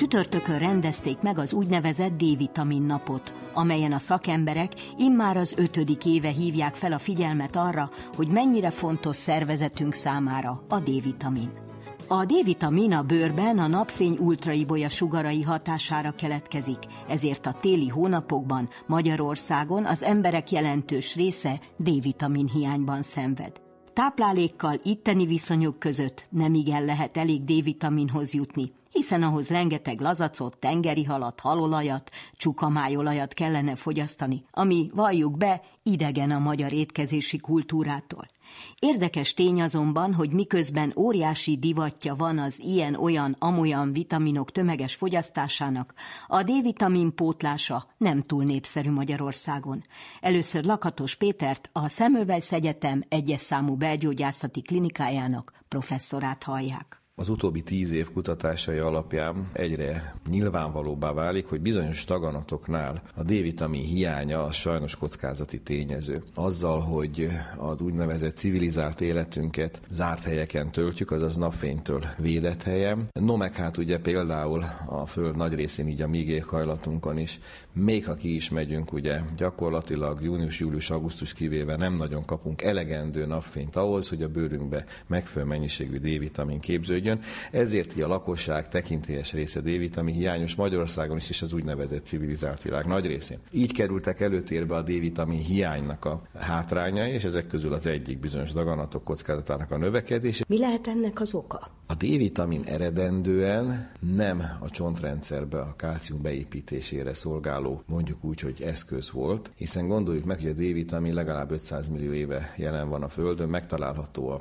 Csütörtökön rendezték meg az úgynevezett D-vitamin napot, amelyen a szakemberek immár az ötödik éve hívják fel a figyelmet arra, hogy mennyire fontos szervezetünk számára a D-vitamin. A D-vitamin a bőrben a napfény ultraibolya sugarai hatására keletkezik, ezért a téli hónapokban Magyarországon az emberek jelentős része D-vitamin hiányban szenved. Táplálékkal itteni viszonyok között nem igen lehet elég D-vitaminhoz jutni, hiszen ahhoz rengeteg lazacot, tengeri halat, halolajat, csukamájolajat kellene fogyasztani, ami, valljuk be, idegen a magyar étkezési kultúrától. Érdekes tény azonban, hogy miközben óriási divatja van az ilyen-olyan, amolyan vitaminok tömeges fogyasztásának, a D-vitamin pótlása nem túl népszerű Magyarországon. Először Lakatos Pétert, a Semmelweis Egyetem egyes számú belgyógyászati klinikájának professzorát hallják az utóbbi tíz év kutatásai alapján egyre nyilvánvalóbbá válik, hogy bizonyos taganatoknál a D-vitamin hiánya az sajnos kockázati tényező. Azzal, hogy az úgynevezett civilizált életünket zárt helyeken töltjük, azaz napfénytől védett helyen. No meg hát ugye például a föld nagy részén, így a mi éghajlatunkon is, még ha ki is megyünk, ugye gyakorlatilag június, július, augusztus kivéve nem nagyon kapunk elegendő napfényt ahhoz, hogy a bőrünkbe megfelelő mennyiségű D-vitamin képződjön, működjön. Ezért így a lakosság tekintélyes része D-vitamin hiányos Magyarországon is, és az úgynevezett civilizált világ nagy részén. Így kerültek előtérbe a D-vitamin hiánynak a hátrányai, és ezek közül az egyik bizonyos daganatok kockázatának a növekedése. Mi lehet ennek az oka? A D-vitamin eredendően nem a csontrendszerbe a kálcium beépítésére szolgáló, mondjuk úgy, hogy eszköz volt, hiszen gondoljuk meg, hogy a D-vitamin legalább 500 millió éve jelen van a Földön, megtalálható a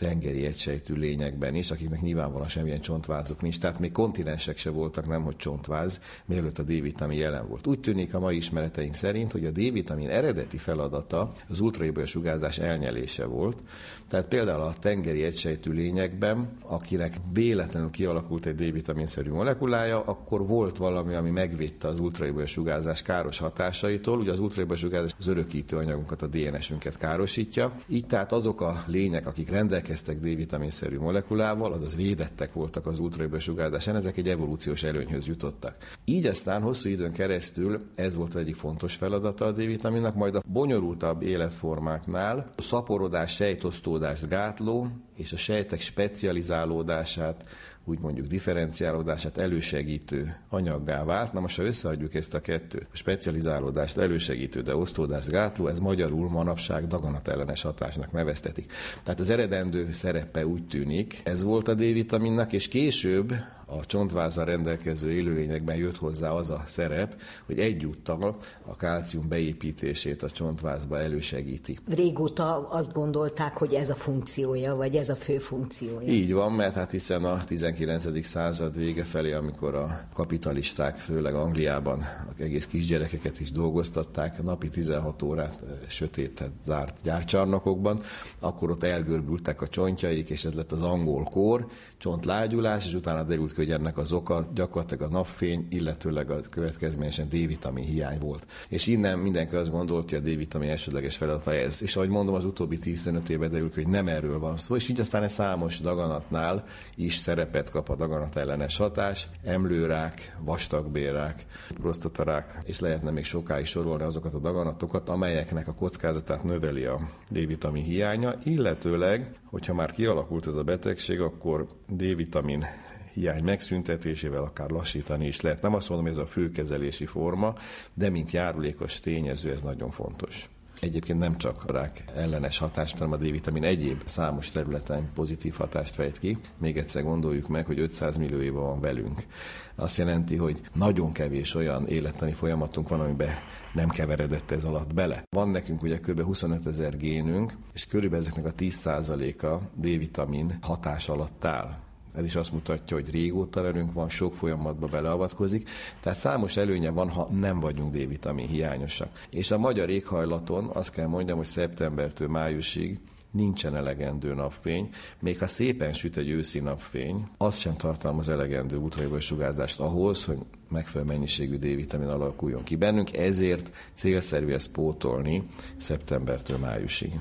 tengeri egysejtű lényekben is, akiknek nyilvánvalóan semmilyen csontvázuk nincs. Tehát még kontinensek se voltak, nem hogy csontváz, mielőtt a D-vitamin jelen volt. Úgy tűnik a mai ismereteink szerint, hogy a D-vitamin eredeti feladata az ultraibolya sugárzás elnyelése volt. Tehát például a tengeri egysejtű lényekben, akinek véletlenül kialakult egy D-vitamin-szerű molekulája, akkor volt valami, ami megvédte az ultraibolya sugárzás káros hatásaitól. Ugye az ultraibolya sugárzás az örökítő anyagunkat, a DNS-ünket károsítja. Így tehát azok a lények, akik rendelkeznek rendelkeztek D-vitaminszerű molekulával, azaz védettek voltak az ultrajöbösugárzásán, ezek egy evolúciós előnyhöz jutottak. Így aztán hosszú időn keresztül ez volt egyik fontos feladata a D-vitaminnak, majd a bonyolultabb életformáknál a szaporodás, sejtosztódás gátló és a sejtek specializálódását, úgy mondjuk differenciálódását elősegítő anyaggá vált. Na most, ha összeadjuk ezt a kettőt, a specializálódást elősegítő, de osztódás gátló, ez magyarul manapság daganatellenes hatásnak neveztetik. Tehát az eredendő szerepe úgy tűnik, ez volt a D-vitaminnak, és később a csontvázzal rendelkező élőlényekben jött hozzá az a szerep, hogy egyúttal a kálcium beépítését a csontvázba elősegíti. Régóta azt gondolták, hogy ez a funkciója, vagy ez a fő funkciója. Így van, mert hát hiszen a 19. század vége felé, amikor a kapitalisták, főleg Angliában a egész kisgyerekeket is dolgoztatták, napi 16 órát sötétet zárt gyárcsarnokokban, akkor ott elgörbültek a csontjaik, és ez lett az angol kór, csontlágyulás, és utána derült hogy ennek az oka gyakorlatilag a napfény, illetőleg a következményesen D-vitamin hiány volt. És innen mindenki azt gondolt, hogy a D-vitamin elsődleges feladata ez. És ahogy mondom, az utóbbi 15 évben derül, hogy nem erről van szó, és így aztán egy számos daganatnál is szerepet kap a daganat ellenes hatás, emlőrák, vastagbérák, prostatarák, és lehetne még sokáig sorolni azokat a daganatokat, amelyeknek a kockázatát növeli a D-vitamin hiánya, illetőleg, hogyha már kialakult ez a betegség, akkor D-vitamin hiány megszüntetésével akár lassítani is lehet. Nem azt mondom, ez a főkezelési forma, de mint járulékos tényező ez nagyon fontos. Egyébként nem csak a rák ellenes hatást, hanem a D-vitamin egyéb számos területen pozitív hatást fejt ki. Még egyszer gondoljuk meg, hogy 500 millió éve van velünk. Azt jelenti, hogy nagyon kevés olyan élettani folyamatunk van, amiben nem keveredett ez alatt bele. Van nekünk ugye kb. 25 ezer génünk, és körülbelül ezeknek a 10%-a D-vitamin hatás alatt áll ez is azt mutatja, hogy régóta velünk van, sok folyamatba beleavatkozik, tehát számos előnye van, ha nem vagyunk D-vitamin hiányosak. És a magyar éghajlaton azt kell mondjam, hogy szeptembertől májusig nincsen elegendő napfény, még ha szépen süt egy őszi napfény, az sem tartalmaz elegendő ultraviolet sugárzást ahhoz, hogy megfelelő mennyiségű D-vitamin alakuljon ki bennünk, ezért célszerű ezt pótolni szeptembertől májusig.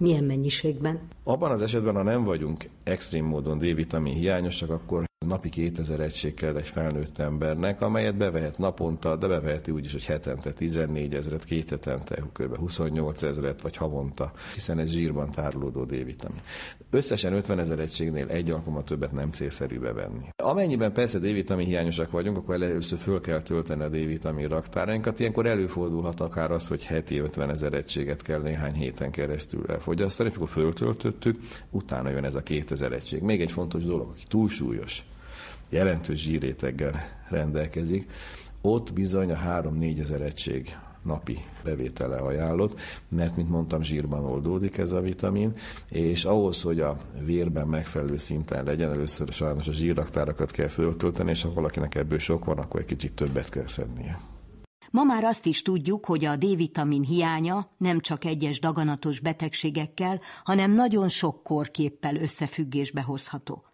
Milyen mennyiségben? Abban az esetben, ha nem vagyunk extrém módon D-vitamin hiányosak, akkor napi 2000 egység kell egy felnőtt embernek, amelyet bevehet naponta, de beveheti úgyis, hogy hetente 14 ezeret, két hetente kb. 28 ezeret, vagy havonta, hiszen ez zsírban tárolódó D-vitamin. Összesen 50 ezer egységnél egy alkalommal többet nem célszerű bevenni. Amennyiben persze D-vitamin hiányosak vagyunk, akkor először föl kell tölteni a D-vitamin raktárainkat. Ilyenkor előfordulhat akár az, hogy heti 50 ezer egységet kell néhány héten keresztül elfogyasztani, és akkor föltöltöttük, utána jön ez a 2000 egység. Még egy fontos dolog, aki túlsúlyos, jelentős zsíréteggel rendelkezik, ott bizony a 3-4 ezer egység napi bevétele ajánlott, mert, mint mondtam, zsírban oldódik ez a vitamin, és ahhoz, hogy a vérben megfelelő szinten legyen, először sajnos a zsírraktárakat kell föltölteni, és ha valakinek ebből sok van, akkor egy kicsit többet kell szednie. Ma már azt is tudjuk, hogy a D-vitamin hiánya nem csak egyes daganatos betegségekkel, hanem nagyon sok korképpel összefüggésbe hozható.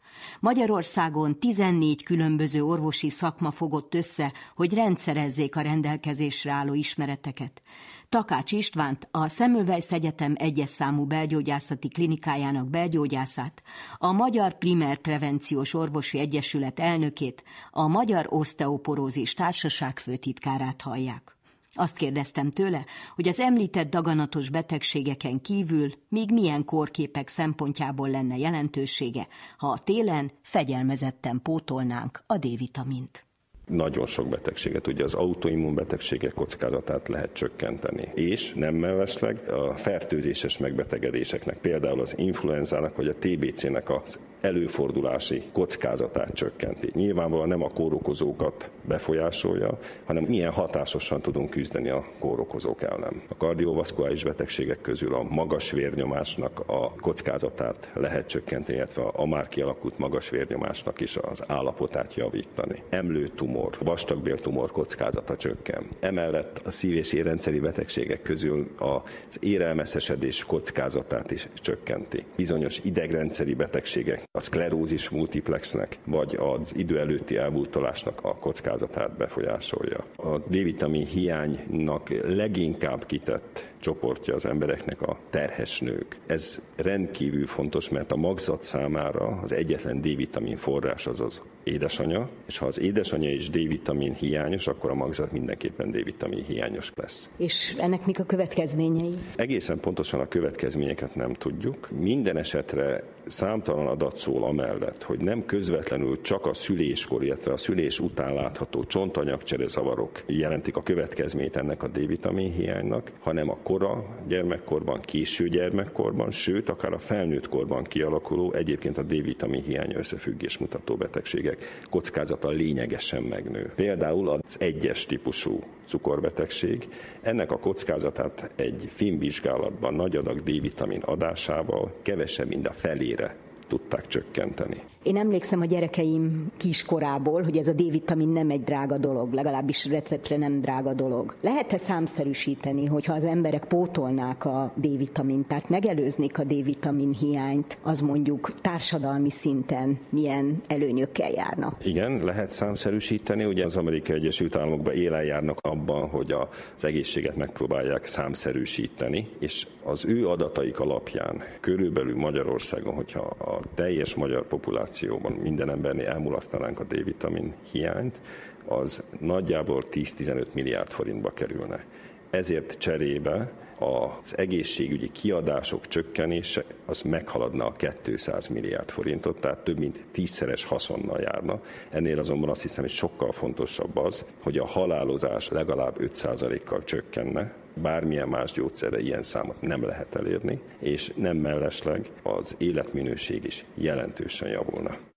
Magyarországon 14 különböző orvosi szakma fogott össze, hogy rendszerezzék a rendelkezésre álló ismereteket. Takács Istvánt, a Semmelweis Egyetem egyes számú belgyógyászati klinikájának belgyógyászát, a Magyar Primer Prevenciós Orvosi Egyesület elnökét, a Magyar Osteoporózis Társaság főtitkárát hallják. Azt kérdeztem tőle, hogy az említett daganatos betegségeken kívül még milyen korképek szempontjából lenne jelentősége, ha a télen fegyelmezetten pótolnánk a D-vitamint nagyon sok betegséget, ugye az autoimmun betegségek kockázatát lehet csökkenteni. És nem mellesleg a fertőzéses megbetegedéseknek, például az influenzának vagy a TBC-nek az előfordulási kockázatát csökkenti. Nyilvánvalóan nem a kórokozókat befolyásolja, hanem milyen hatásosan tudunk küzdeni a kórokozók ellen. A kardiovaszkuláris betegségek közül a magas vérnyomásnak a kockázatát lehet csökkenteni, illetve a már kialakult magas vérnyomásnak is az állapotát javítani. Emlőtumor, vastagbéltumor kockázata csökken. Emellett a szív- és érrendszeri betegségek közül az érelmeszesedés kockázatát is csökkenti. Bizonyos idegrendszeri betegségek a szklerózis multiplexnek, vagy az idő előtti elbútolásnak a kockázatát befolyásolja. A D-vitamin hiánynak leginkább kitett csoportja az embereknek a terhes nők. Ez rendkívül fontos, mert a magzat számára az egyetlen D-vitamin forrás az az édesanyja, és ha az édesanyja is D-vitamin hiányos, akkor a magzat mindenképpen D-vitamin hiányos lesz. És ennek mik a következményei? Egészen pontosan a következményeket nem tudjuk. Minden esetre számtalan adat szól amellett, hogy nem közvetlenül csak a szüléskor, illetve a szülés után látható csontanyagcsere zavarok jelentik a következményt ennek a D-vitamin hiánynak, hanem a kora gyermekkorban, késő gyermekkorban, sőt, akár a felnőtt korban kialakuló, egyébként a D-vitamin hiány összefüggés mutató betegségek kockázata lényegesen megnő. Például az egyes típusú cukorbetegség. Ennek a kockázatát egy filmvizsgálatban nagy adag D-vitamin adásával kevesebb, mint a felére tudták csökkenteni. Én emlékszem a gyerekeim kiskorából, hogy ez a D-vitamin nem egy drága dolog, legalábbis receptre nem drága dolog. Lehet-e számszerűsíteni, hogyha az emberek pótolnák a D-vitamint, tehát megelőznék a D-vitamin hiányt, az mondjuk társadalmi szinten milyen előnyökkel járna? Igen, lehet számszerűsíteni. Ugye az Amerikai Egyesült Államokban élen járnak abban, hogy az egészséget megpróbálják számszerűsíteni, és az ő adataik alapján körülbelül Magyarországon, hogyha a teljes magyar populációban minden embernél elmulasztanánk a D-vitamin hiányt, az nagyjából 10-15 milliárd forintba kerülne. Ezért cserébe az egészségügyi kiadások csökkenése az meghaladna a 200 milliárd forintot, tehát több mint tízszeres haszonnal járna. Ennél azonban azt hiszem, hogy sokkal fontosabb az, hogy a halálozás legalább 5%-kal csökkenne, bármilyen más gyógyszerre ilyen számot nem lehet elérni, és nem mellesleg az életminőség is jelentősen javulna.